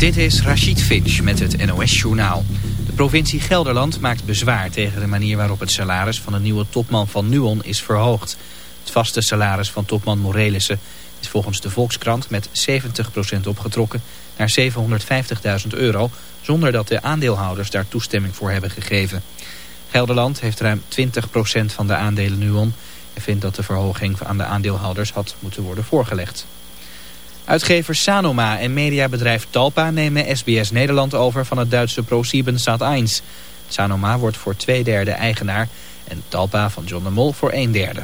Dit is Rachid Finch met het NOS-journaal. De provincie Gelderland maakt bezwaar tegen de manier waarop het salaris van de nieuwe topman van Nuon is verhoogd. Het vaste salaris van topman Morelissen is volgens de Volkskrant met 70% opgetrokken naar 750.000 euro, zonder dat de aandeelhouders daar toestemming voor hebben gegeven. Gelderland heeft ruim 20% van de aandelen Nuon en vindt dat de verhoging aan de aandeelhouders had moeten worden voorgelegd. Uitgevers Sanoma en mediabedrijf Talpa nemen SBS Nederland over van het Duitse ProSieben Sat1. Sanoma wordt voor twee derde eigenaar en Talpa van John de Mol voor een derde.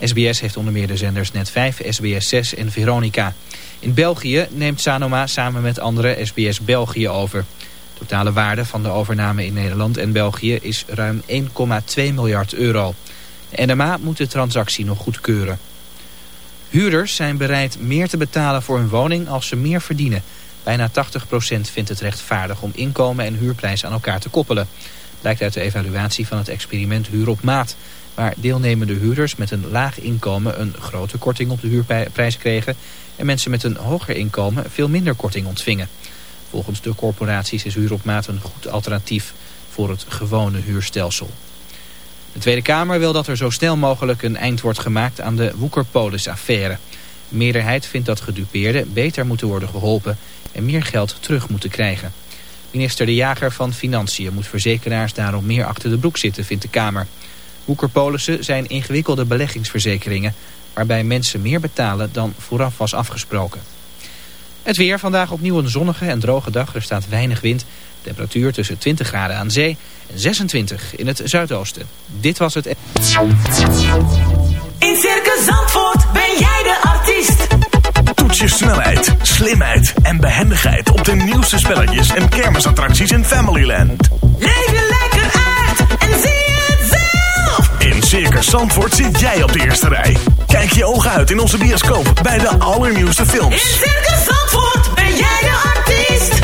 SBS heeft onder meer de zenders Net5, SBS 6 en Veronica. In België neemt Sanoma samen met andere SBS België over. De totale waarde van de overname in Nederland en België is ruim 1,2 miljard euro. De NMA moet de transactie nog goedkeuren. Huurders zijn bereid meer te betalen voor hun woning als ze meer verdienen. Bijna 80% vindt het rechtvaardig om inkomen en huurprijs aan elkaar te koppelen. Blijkt uit de evaluatie van het experiment Huur op Maat... waar deelnemende huurders met een laag inkomen een grote korting op de huurprijs kregen... en mensen met een hoger inkomen veel minder korting ontvingen. Volgens de corporaties is Huur op Maat een goed alternatief voor het gewone huurstelsel. De Tweede Kamer wil dat er zo snel mogelijk een eind wordt gemaakt aan de Woekerpolis-affaire. De meerderheid vindt dat gedupeerden beter moeten worden geholpen en meer geld terug moeten krijgen. Minister De Jager van Financiën moet verzekeraars daarom meer achter de broek zitten, vindt de Kamer. Woekerpolissen zijn ingewikkelde beleggingsverzekeringen waarbij mensen meer betalen dan vooraf was afgesproken. Het weer, vandaag opnieuw een zonnige en droge dag. Er staat weinig wind. Temperatuur tussen 20 graden aan zee en 26 in het zuidoosten. Dit was het... In Circus Zandvoort ben jij de artiest. Toets je snelheid, slimheid en behendigheid op de nieuwste spelletjes en kermisattracties in Familyland. Leef je lekker uit en zie het zelf. In Circus Zandvoort zit jij op de eerste rij. Kijk je ogen uit in onze bioscoop bij de allernieuwste films. In Circus Zandvoort ben jij de artiest.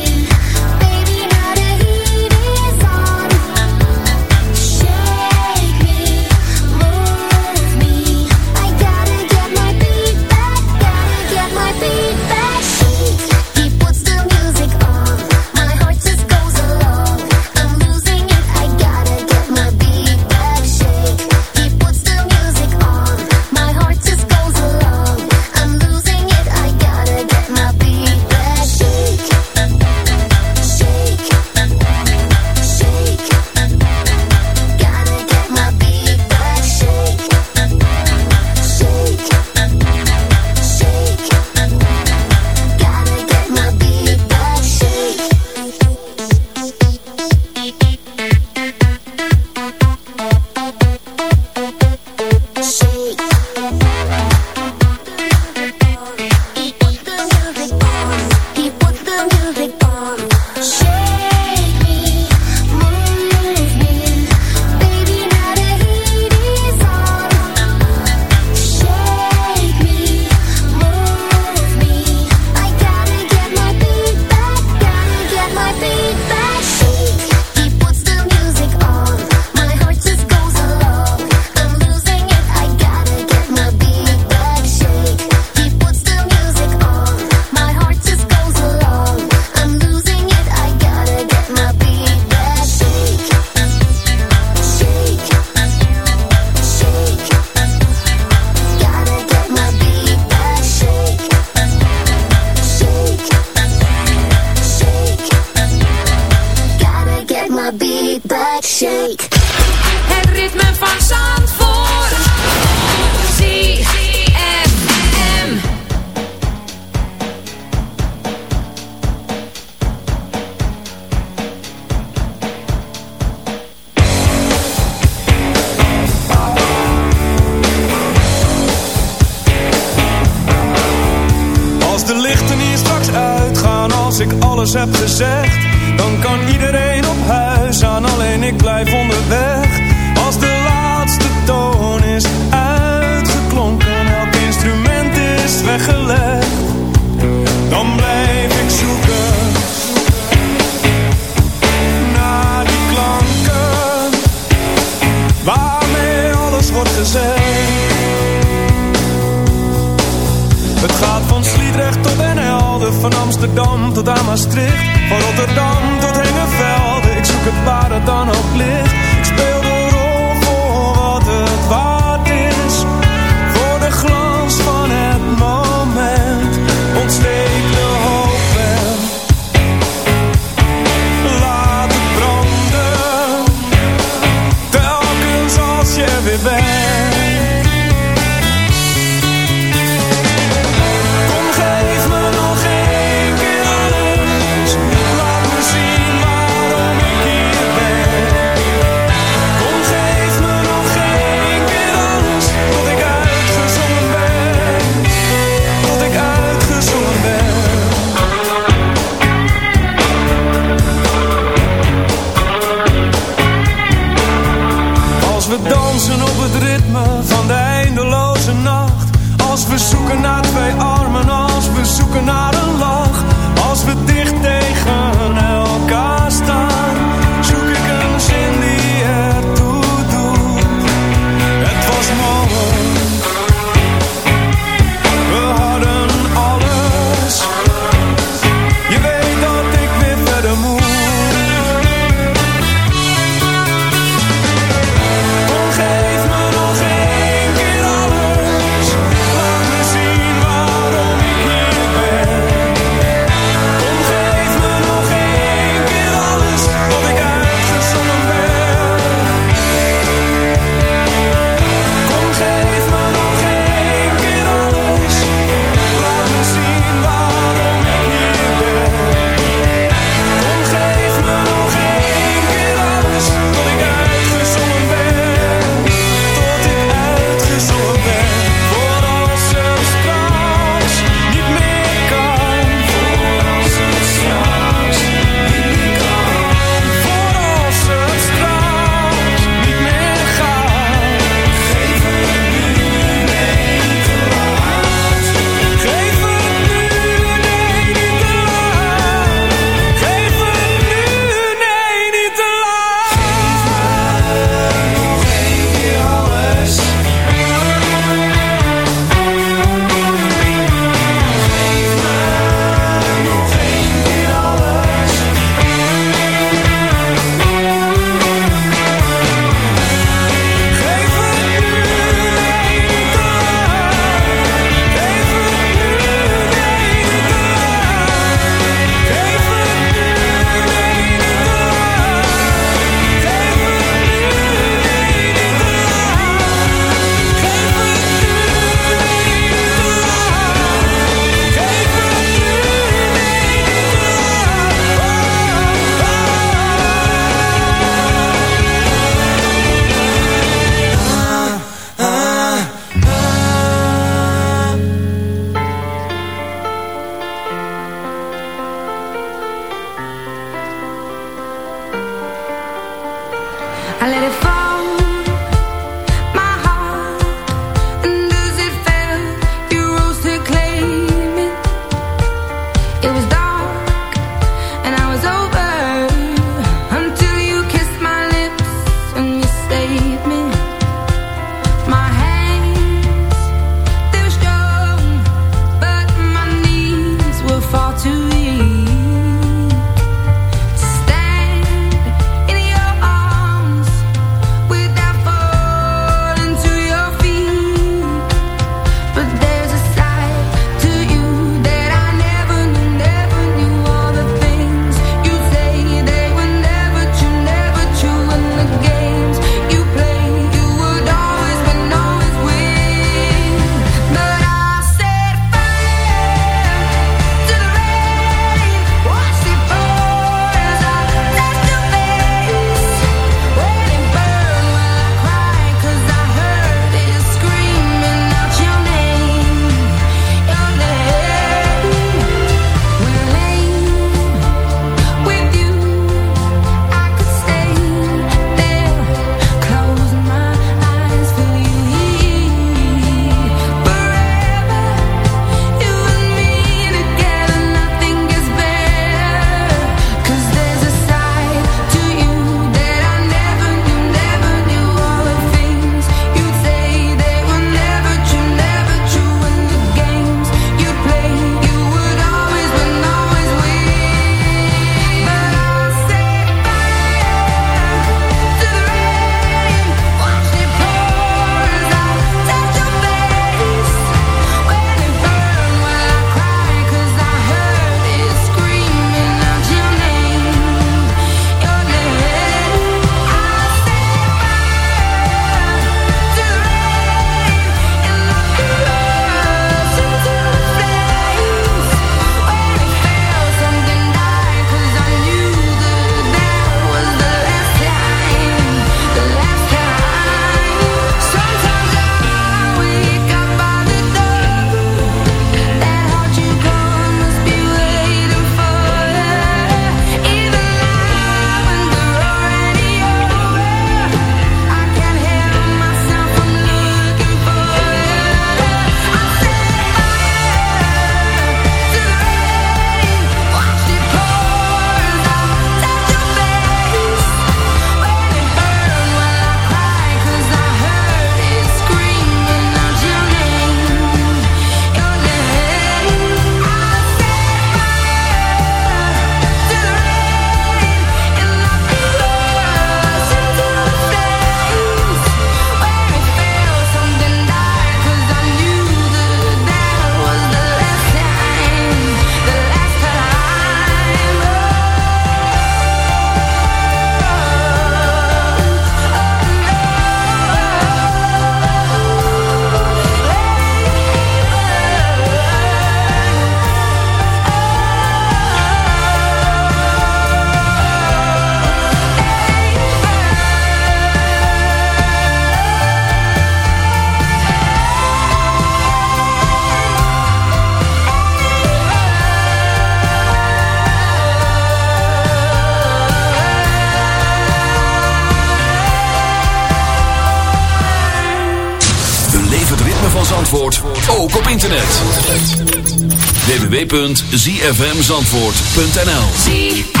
www.zfmzandvoort.nl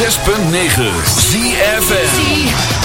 106.9 ZFN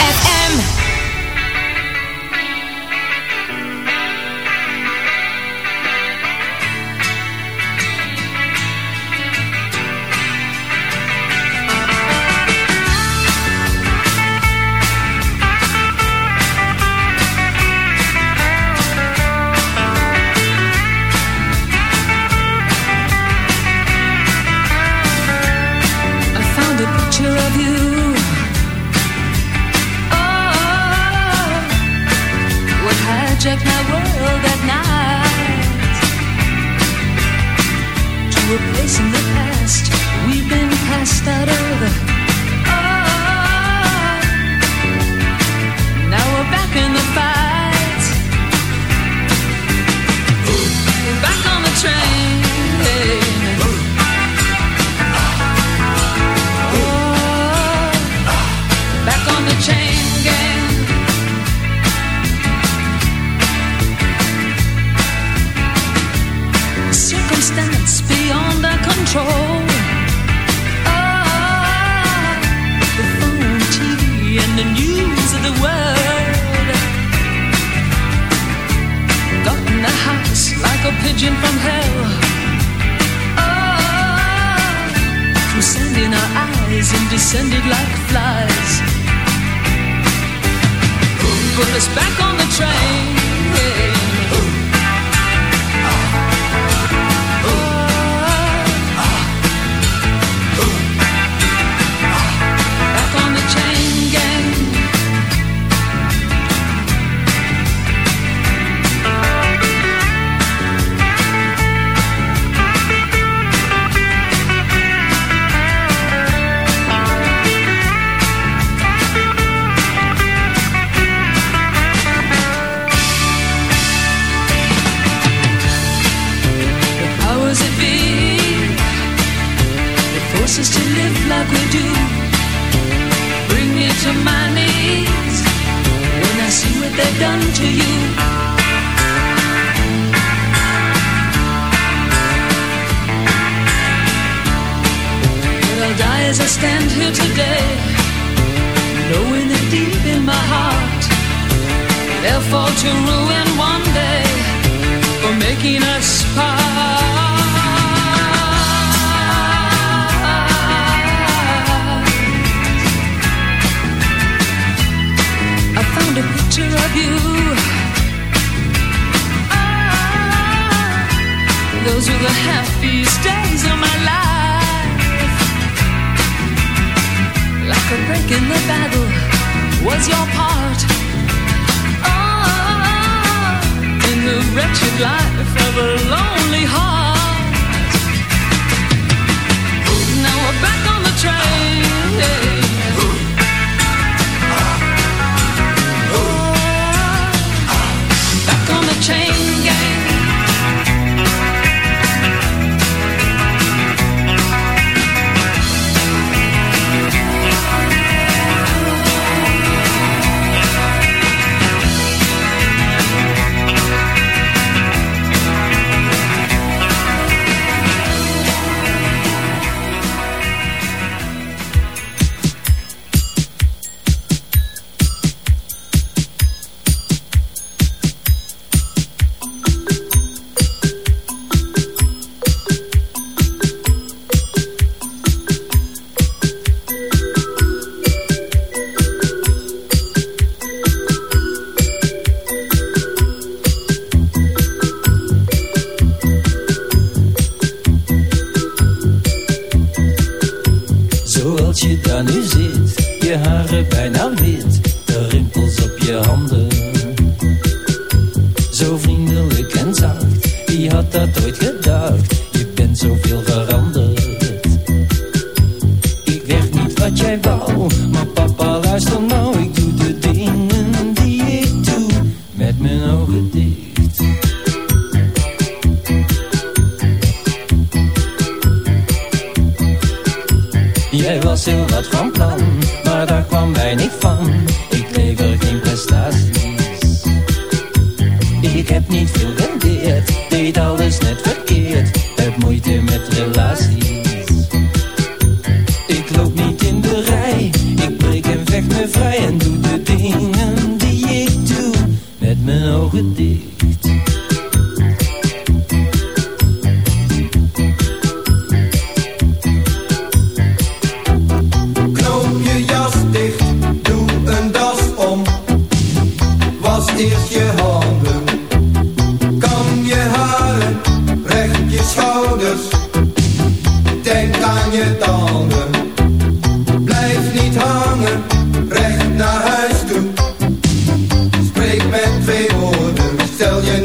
tell you